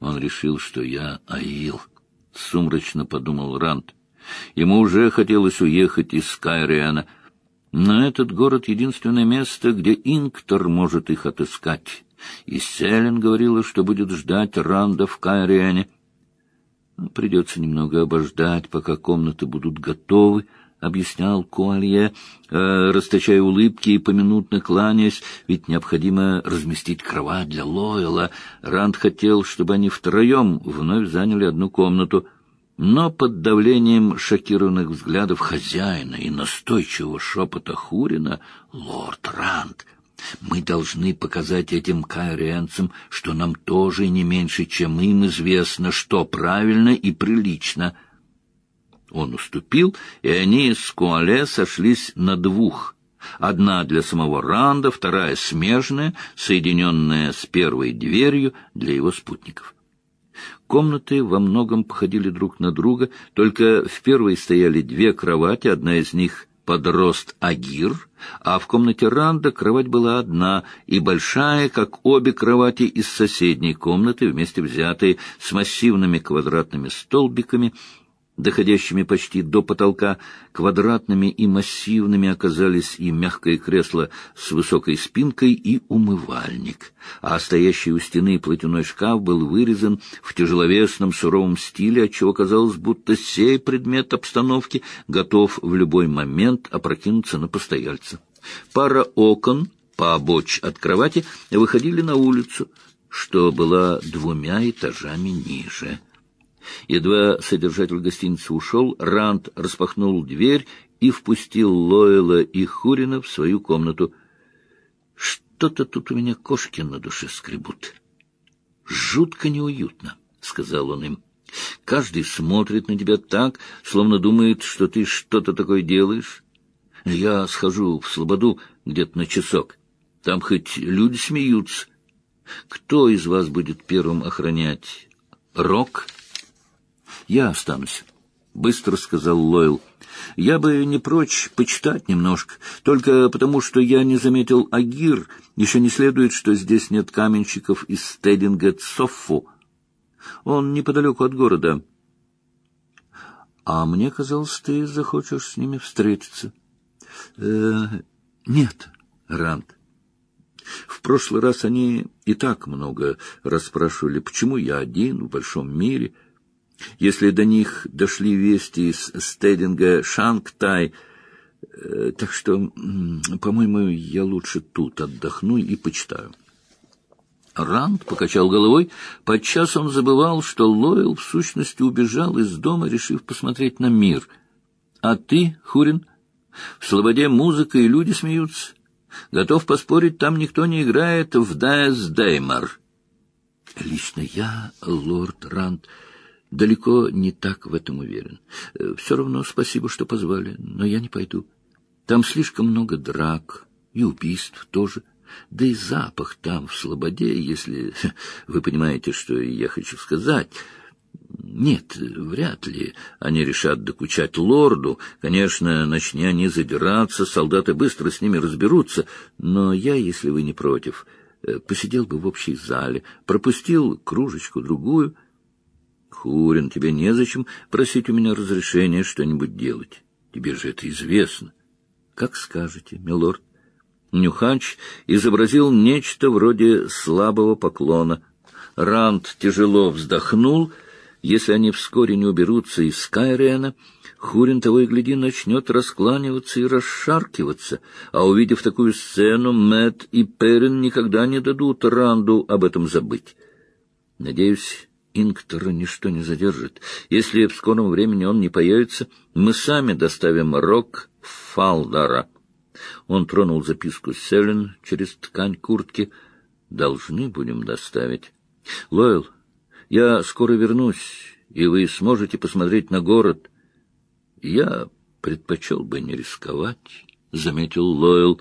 Он решил, что я Аил. Сумрачно подумал Рант. Ему уже хотелось уехать из Кайриана. Но этот город — единственное место, где Инктор может их отыскать. И Селен говорила, что будет ждать Ранда в Кайриане. Придется немного обождать, пока комнаты будут готовы, — объяснял Куалье, э, расточая улыбки и поминутно кланяясь, ведь необходимо разместить кровать для Лойла. Ранд хотел, чтобы они втроем вновь заняли одну комнату, но под давлением шокированных взглядов хозяина и настойчивого шепота Хурина «Лорд Ранд!» Мы должны показать этим кайрианцам, что нам тоже не меньше, чем им известно, что правильно и прилично — он уступил, и они с Куале сошлись на двух. Одна для самого Ранда, вторая смежная, соединенная с первой дверью для его спутников. Комнаты во многом походили друг на друга, только в первой стояли две кровати, одна из них под рост Агир, а в комнате Ранда кровать была одна и большая, как обе кровати из соседней комнаты, вместе взятые, с массивными квадратными столбиками — доходящими почти до потолка, квадратными и массивными оказались и мягкое кресло с высокой спинкой, и умывальник, а стоящий у стены платяной шкаф был вырезан в тяжеловесном суровом стиле, отчего казалось, будто сей предмет обстановки готов в любой момент опрокинуться на постояльца. Пара окон по обочь от кровати выходили на улицу, что была двумя этажами ниже. Едва содержатель гостиницы ушел, Ранд распахнул дверь и впустил Лойла и Хурина в свою комнату. «Что-то тут у меня кошки на душе скребут. Жутко неуютно», — сказал он им. «Каждый смотрит на тебя так, словно думает, что ты что-то такое делаешь. Я схожу в Слободу где-то на часок. Там хоть люди смеются. Кто из вас будет первым охранять? Рок?» Я останусь, — быстро сказал Лойл. Я бы не прочь почитать немножко, только потому, что я не заметил Агир. Еще не следует, что здесь нет каменщиков из Стединга Цоффу. Он неподалеку от города. А мне казалось, ты захочешь с ними встретиться. Э, нет, Ранд. В прошлый раз они и так много расспрашивали, почему я один в большом мире — если до них дошли вести из стединга Шангтай, э, так что, по-моему, я лучше тут отдохну и почитаю. Ранд покачал головой. Подчас он забывал, что Лойл в сущности убежал из дома, решив посмотреть на мир. А ты, Хурин, в Слободе музыка и люди смеются. Готов поспорить, там никто не играет в Дайс Деймар. Лично я, лорд Ранд, далеко не так в этом уверен. Э, Все равно спасибо, что позвали, но я не пойду. Там слишком много драк и убийств тоже. Да и запах там, в Слободе, если вы понимаете, что я хочу сказать. Нет, вряд ли они решат докучать лорду. Конечно, начни они задираться, солдаты быстро с ними разберутся. Но я, если вы не против, э, посидел бы в общей зале, пропустил кружечку-другую — Хурин, тебе незачем просить у меня разрешения что-нибудь делать. Тебе же это известно. Как скажете, милорд. Нюхач изобразил нечто вроде слабого поклона. Ранд тяжело вздохнул. Если они вскоре не уберутся из Скайрена, Хурин того и гляди начнет раскланиваться и расшаркиваться, а увидев такую сцену, Мэт и Перин никогда не дадут Ранду об этом забыть. Надеюсь, Инктора ничто не задержит. Если в скором времени он не появится, мы сами доставим Рок Фалдара. Он тронул записку Селен через ткань куртки. Должны будем доставить. Лойл, я скоро вернусь, и вы сможете посмотреть на город. Я предпочел бы не рисковать, — заметил Лойл.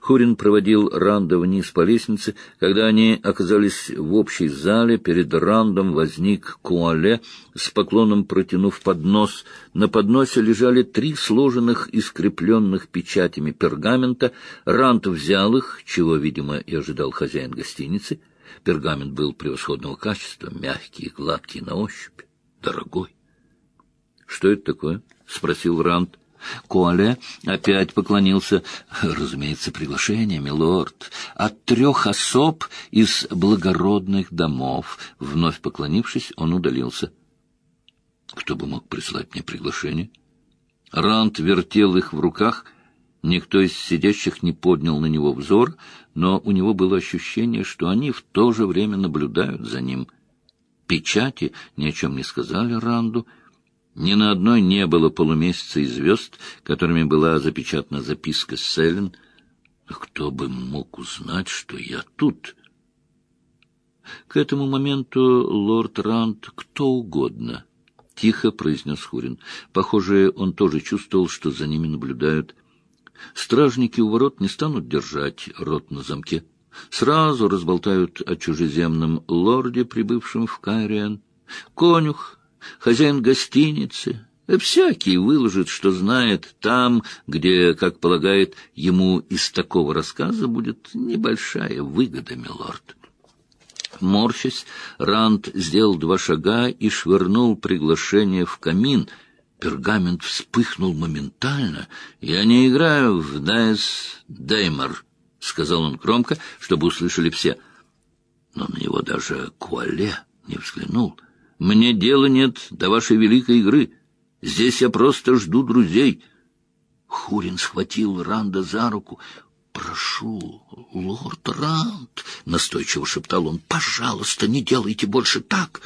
Хурин проводил Ранда вниз по лестнице. Когда они оказались в общей зале, перед Рандом возник Куале с поклоном протянув поднос. На подносе лежали три сложенных и скрепленных печатями пергамента. Ранд взял их, чего, видимо, и ожидал хозяин гостиницы. Пергамент был превосходного качества, мягкий, гладкий на ощупь, дорогой. — Что это такое? — спросил Ранд. Коля опять поклонился. Разумеется, приглашение, милорд, от трех особ из благородных домов. Вновь поклонившись, он удалился. Кто бы мог прислать мне приглашение? Рант вертел их в руках. Никто из сидящих не поднял на него взор, но у него было ощущение, что они в то же время наблюдают за ним. Печати ни о чем не сказали Ранду, — ни на одной не было полумесяца и звезд, которыми была запечатана записка Селлен. Кто бы мог узнать, что я тут? К этому моменту лорд Ранд кто угодно, — тихо произнес Хурин. Похоже, он тоже чувствовал, что за ними наблюдают. Стражники у ворот не станут держать рот на замке. Сразу разболтают о чужеземном лорде, прибывшем в Кайриан. Конюх хозяин гостиницы, всякий выложит, что знает там, где, как полагает, ему из такого рассказа будет небольшая выгода, милорд. Морщась, Ранд сделал два шага и швырнул приглашение в камин. Пергамент вспыхнул моментально. «Я не играю в Дайс Деймер», — сказал он громко, чтобы услышали все. Но на него даже Куале не взглянул — мне дела нет до вашей великой игры. Здесь я просто жду друзей. Хурин схватил Ранда за руку. «Прошу, лорд Ранд», — настойчиво шептал он, — «пожалуйста, не делайте больше так».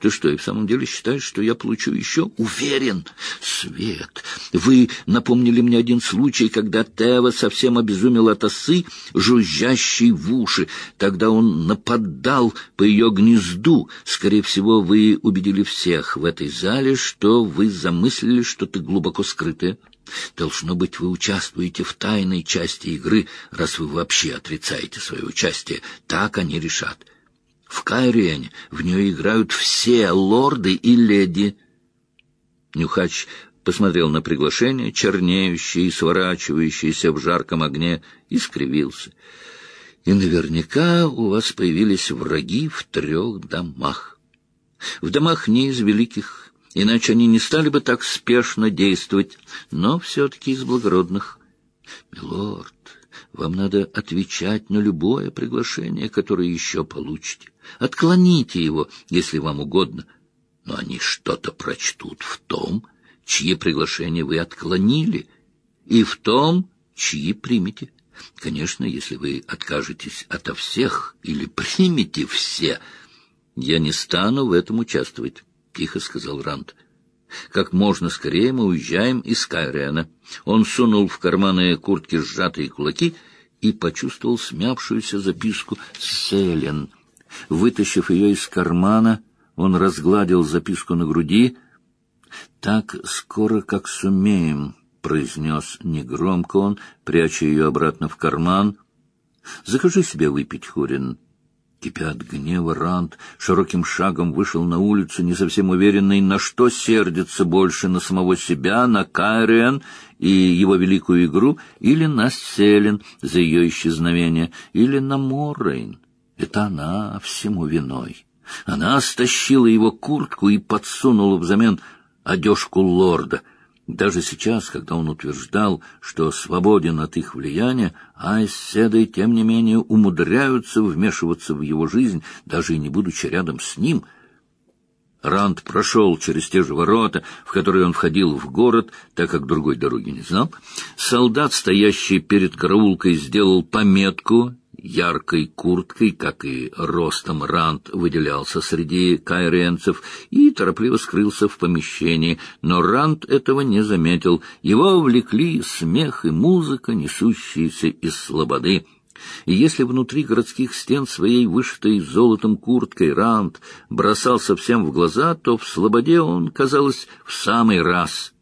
Ты что, и в самом деле считаешь, что я получу еще? Уверен. Свет, вы напомнили мне один случай, когда Тева совсем обезумел от осы, жужжащей в уши. Тогда он нападал по ее гнезду. Скорее всего, вы убедили всех в этой зале, что вы замыслили что-то глубоко скрытое. Должно быть, вы участвуете в тайной части игры, раз вы вообще отрицаете свое участие. Так они решат. В Кайриане в нее играют все лорды и леди. Нюхач посмотрел на приглашение, чернеющее и сворачивающееся в жарком огне, и скривился. И наверняка у вас появились враги в трех домах. В домах не из великих, иначе они не стали бы так спешно действовать, но все-таки из благородных. Милорд, вам надо отвечать на любое приглашение, которое еще получите. Отклоните его, если вам угодно. Но они что-то прочтут в том, чьи приглашения вы отклонили, и в том, чьи примете. Конечно, если вы откажетесь ото всех или примете все, я не стану в этом участвовать, — тихо сказал Рант. Как можно скорее мы уезжаем из Кайриана. Он сунул в карманы куртки сжатые кулаки и почувствовал смявшуюся записку «Селен». Вытащив ее из кармана, он разгладил записку на груди. «Так скоро, как сумеем», — произнес негромко он, пряча ее обратно в карман. «Закажи себе выпить, Хурин». Кипя от гнева, Рант широким шагом вышел на улицу, не совсем уверенный, на что сердится больше, на самого себя, на Кайриен и его великую игру, или на Селен за ее исчезновение, или на Моррейн. Это она всему виной. Она стащила его куртку и подсунула взамен одежку лорда — даже сейчас, когда он утверждал, что свободен от их влияния, Айс Седой, тем не менее, умудряются вмешиваться в его жизнь, даже и не будучи рядом с ним. Ранд прошел через те же ворота, в которые он входил в город, так как другой дороги не знал. Солдат, стоящий перед караулкой, сделал пометку яркой курткой, как и ростом Рант выделялся среди кайренцев, и торопливо скрылся в помещении, но Рант этого не заметил. Его влекли смех и музыка, несущиеся из слободы. И если внутри городских стен своей вышитой золотом курткой Рант бросался всем в глаза, то в слободе он, казалось, в самый раз —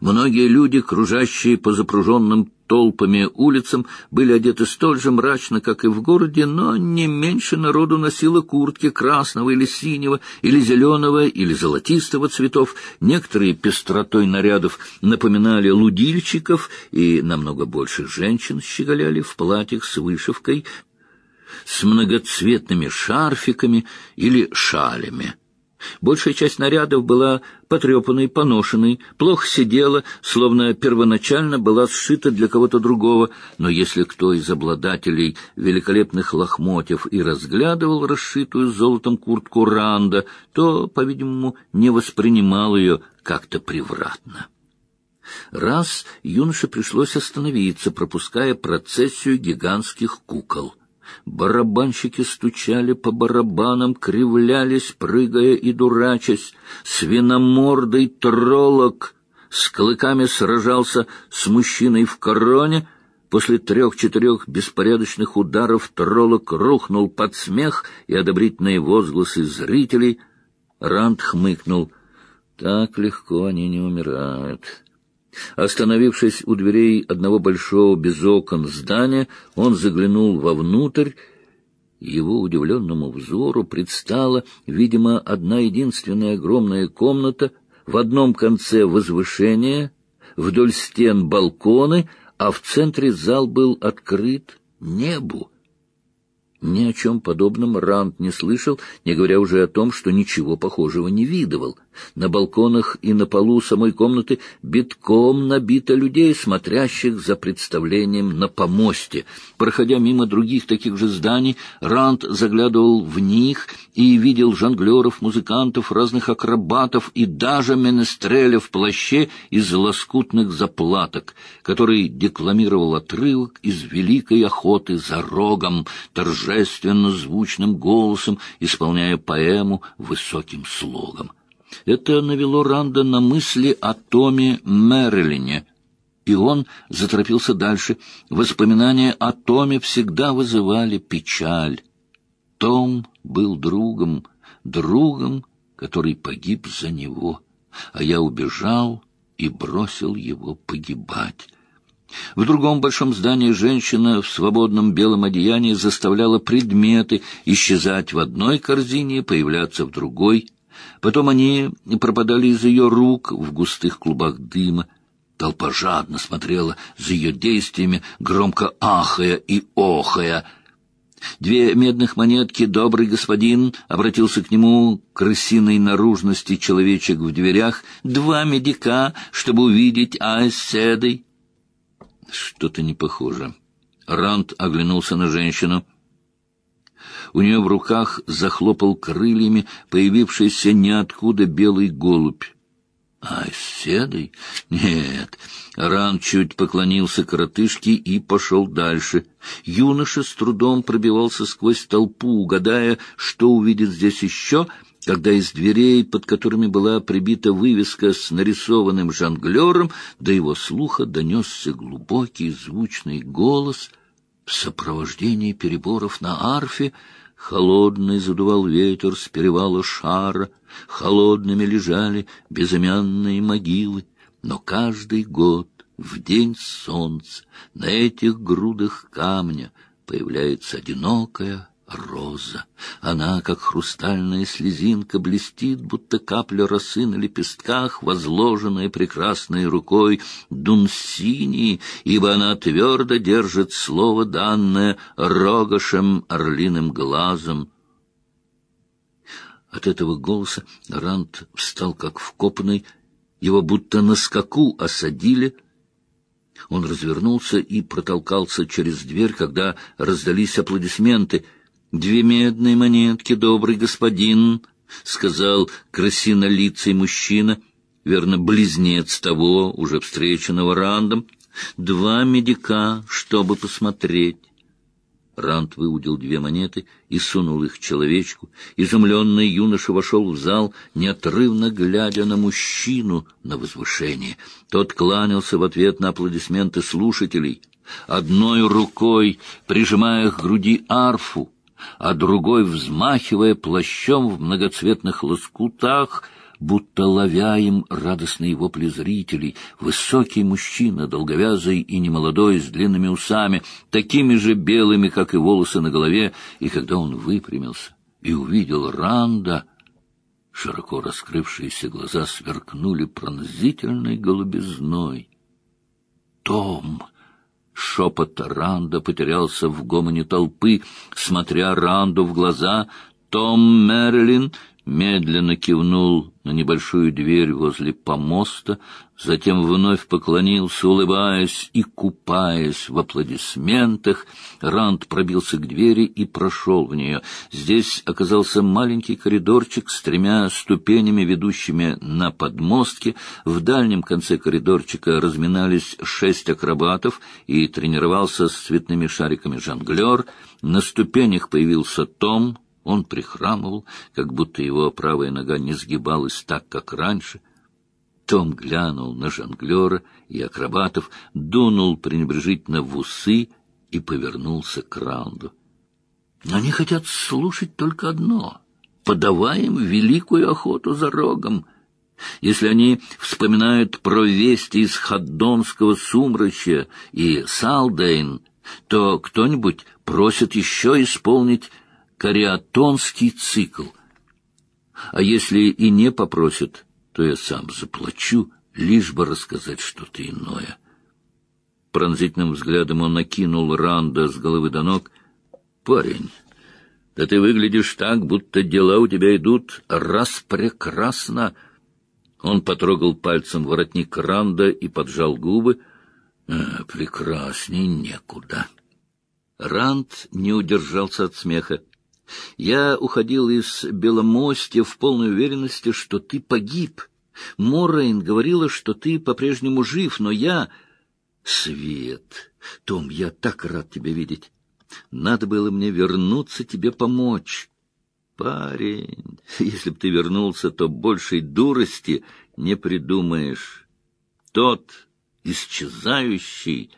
Многие люди, кружащие по запруженным толпами улицам, были одеты столь же мрачно, как и в городе, но не меньше народу носило куртки красного или синего, или зеленого, или золотистого цветов. Некоторые пестротой нарядов напоминали лудильщиков, и намного больше женщин щеголяли в платьях с вышивкой, с многоцветными шарфиками или шалями. Большая часть нарядов была потрепанной, поношенной, плохо сидела, словно первоначально была сшита для кого-то другого, но если кто из обладателей великолепных лохмотьев и разглядывал расшитую золотом куртку Ранда, то, по-видимому, не воспринимал ее как-то превратно. Раз юноше пришлось остановиться, пропуская процессию гигантских кукол — Барабанщики стучали по барабанам, кривлялись, прыгая и дурачась. Свиномордый троллок с клыками сражался с мужчиной в короне. После трех-четырех беспорядочных ударов троллок рухнул под смех и одобрительные возгласы зрителей. Ранд хмыкнул. «Так легко они не умирают». Остановившись у дверей одного большого без окон здания, он заглянул вовнутрь. Его удивленному взору предстала, видимо, одна единственная огромная комната, в одном конце возвышения, вдоль стен балконы, а в центре зал был открыт небу. Ни о чем подобном Ранд не слышал, не говоря уже о том, что ничего похожего не видывал. На балконах и на полу самой комнаты битком набито людей, смотрящих за представлением на помосте. Проходя мимо других таких же зданий, Ранд заглядывал в них и видел жонглеров, музыкантов, разных акробатов и даже менестреля в плаще из лоскутных заплаток, который декламировал отрывок из «Великой охоты за рогом», торжественно звучным голосом, исполняя поэму высоким слогом. Это навело Ранда на мысли о Томе Мэрилине, и он заторопился дальше. Воспоминания о Томе всегда вызывали печаль. Том был другом, другом, который погиб за него, а я убежал и бросил его погибать. В другом большом здании женщина в свободном белом одеянии заставляла предметы исчезать в одной корзине появляться в другой. Потом они пропадали из ее рук в густых клубах дыма. Толпа жадно смотрела за ее действиями, громко ахая и охая. Две медных монетки «Добрый господин» обратился к нему крысиной наружности человечек в дверях. Два медика, чтобы увидеть Айседой. Что-то не похоже. Рант оглянулся на женщину — у нее в руках захлопал крыльями появившийся ниоткуда белый голубь. А седой? Нет. Ран чуть поклонился коротышке и пошел дальше. Юноша с трудом пробивался сквозь толпу, угадая, что увидит здесь еще, когда из дверей, под которыми была прибита вывеска с нарисованным жонглером, до его слуха донесся глубокий звучный голос в сопровождении переборов на арфе, Холодный задувал ветер с перевала шара, Холодными лежали безымянные могилы, Но каждый год в день солнца На этих грудах камня Появляется одинокая роза. Она, как хрустальная слезинка, блестит, будто капля росы на лепестках, возложенная прекрасной рукой Дунсини, ибо она твердо держит слово, данное рогошем орлиным глазом. От этого голоса Рант встал как вкопанный, его будто на скаку осадили — он развернулся и протолкался через дверь, когда раздались аплодисменты — «Две медные монетки, добрый господин», — сказал красинолицый мужчина, верно, близнец того, уже встреченного Рандом. «Два медика, чтобы посмотреть». Ранд выудил две монеты и сунул их человечку. Изумленный юноша вошел в зал, неотрывно глядя на мужчину на возвышении. Тот кланялся в ответ на аплодисменты слушателей, одной рукой прижимая к груди арфу, а другой, взмахивая плащом в многоцветных лоскутах, будто ловя им радостные вопли зрителей. Высокий мужчина, долговязый и немолодой, с длинными усами, такими же белыми, как и волосы на голове, и когда он выпрямился и увидел Ранда, широко раскрывшиеся глаза сверкнули пронзительной голубизной. «Том!» — Шепот Ранда потерялся в гомоне толпы, смотря Ранду в глаза. Том Мерлин медленно кивнул на небольшую дверь возле помоста, затем вновь поклонился, улыбаясь и купаясь в аплодисментах. Ранд пробился к двери и прошел в нее. Здесь оказался маленький коридорчик с тремя ступенями, ведущими на подмостки. В дальнем конце коридорчика разминались шесть акробатов и тренировался с цветными шариками жонглер. На ступенях появился Том, он прихрамывал, как будто его правая нога не сгибалась так, как раньше. Том глянул на жонглера и акробатов, дунул пренебрежительно в усы и повернулся к Раунду. Они хотят слушать только одно — подаваем великую охоту за рогом. Если они вспоминают про вести из Хаддонского сумрачья и Салдейн, то кто-нибудь просит еще исполнить кариатонский цикл. А если и не попросят, то я сам заплачу, лишь бы рассказать что-то иное. Пронзительным взглядом он накинул Ранда с головы до ног. «Парень, да ты выглядишь так, будто дела у тебя идут раз прекрасно!» Он потрогал пальцем воротник Ранда и поджал губы. «А, «Прекрасней некуда». Ранд не удержался от смеха. Я уходил из Беломостя в полной уверенности, что ты погиб. Моррейн говорила, что ты по-прежнему жив, но я... Свет! Том, я так рад тебя видеть. Надо было мне вернуться тебе помочь. Парень, если б ты вернулся, то большей дурости не придумаешь. Тот исчезающий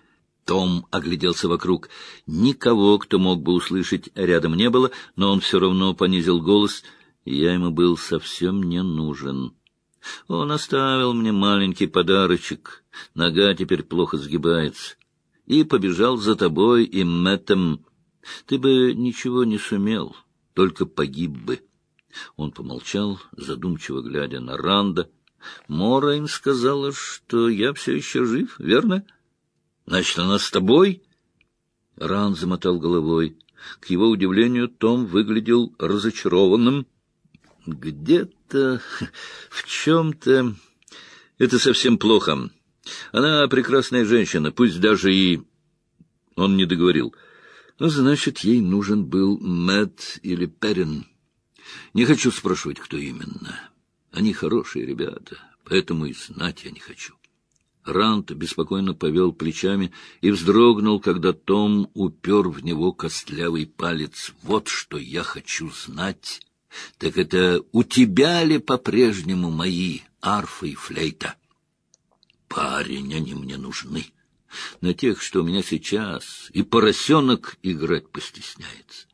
том огляделся вокруг. Никого, кто мог бы услышать, рядом не было, но он все равно понизил голос. Я ему был совсем не нужен. Он оставил мне маленький подарочек. Нога теперь плохо сгибается. И побежал за тобой и Мэттом. Ты бы ничего не сумел, только погиб бы. Он помолчал, задумчиво глядя на Ранда. Морайн сказала, что я все еще жив, верно? — Значит, она с тобой? Ран замотал головой. К его удивлению, Том выглядел разочарованным. Где-то, в чем-то... Это совсем плохо. Она прекрасная женщина, пусть даже и... Он не договорил. Ну, значит, ей нужен был Мэтт или Перрин. Не хочу спрашивать, кто именно. Они хорошие ребята, поэтому и знать я не хочу. Рант беспокойно повел плечами и вздрогнул, когда Том упер в него костлявый палец. «Вот что я хочу знать. Так это у тебя ли по-прежнему мои арфа и флейта?» «Парень, они мне нужны. На тех, что у меня сейчас, и поросенок играть постесняется.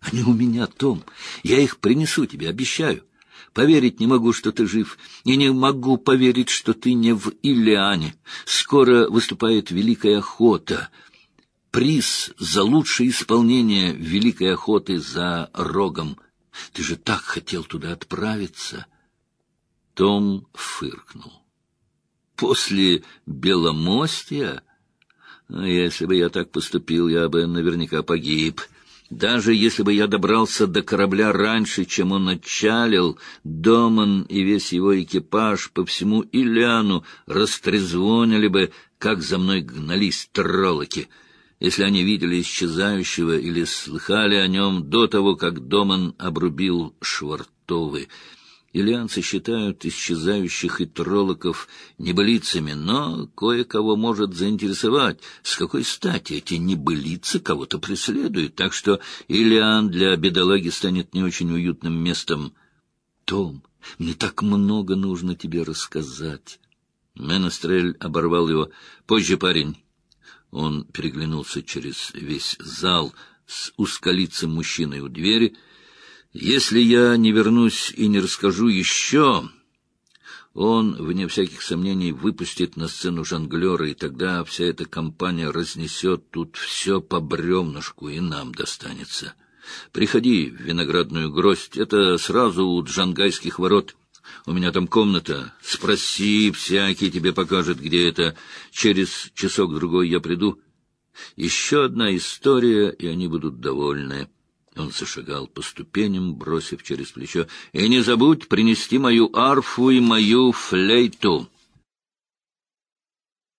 Они у меня, Том. Я их принесу тебе, обещаю. Поверить не могу, что ты жив, и не могу поверить, что ты не в Илиане. Скоро выступает Великая Охота. Приз за лучшее исполнение Великой Охоты за рогом. Ты же так хотел туда отправиться. Том фыркнул. После Беломостия... Если бы я так поступил, я бы наверняка погиб. Даже если бы я добрался до корабля раньше, чем он отчалил, Доман и весь его экипаж по всему Иляну растрезвонили бы, как за мной гнались троллоки, если они видели исчезающего или слыхали о нем до того, как Доман обрубил швартовы. Ильянцы считают исчезающих и троллоков небылицами, но кое-кого может заинтересовать, с какой стати эти небылицы кого-то преследуют, так что Ильян для бедолаги станет не очень уютным местом. Том, мне так много нужно тебе рассказать. Менестрель оборвал его. Позже, парень. Он переглянулся через весь зал с узколицым мужчиной у двери — если я не вернусь и не расскажу еще, он, вне всяких сомнений, выпустит на сцену жонглера, и тогда вся эта компания разнесет тут все по бревнышку, и нам достанется. Приходи в виноградную гроздь, это сразу у джангайских ворот. У меня там комната. Спроси, всякий тебе покажет, где это. Через часок-другой я приду. Еще одна история, и они будут довольны. Он зашагал по ступеням, бросив через плечо. — И не забудь принести мою арфу и мою флейту.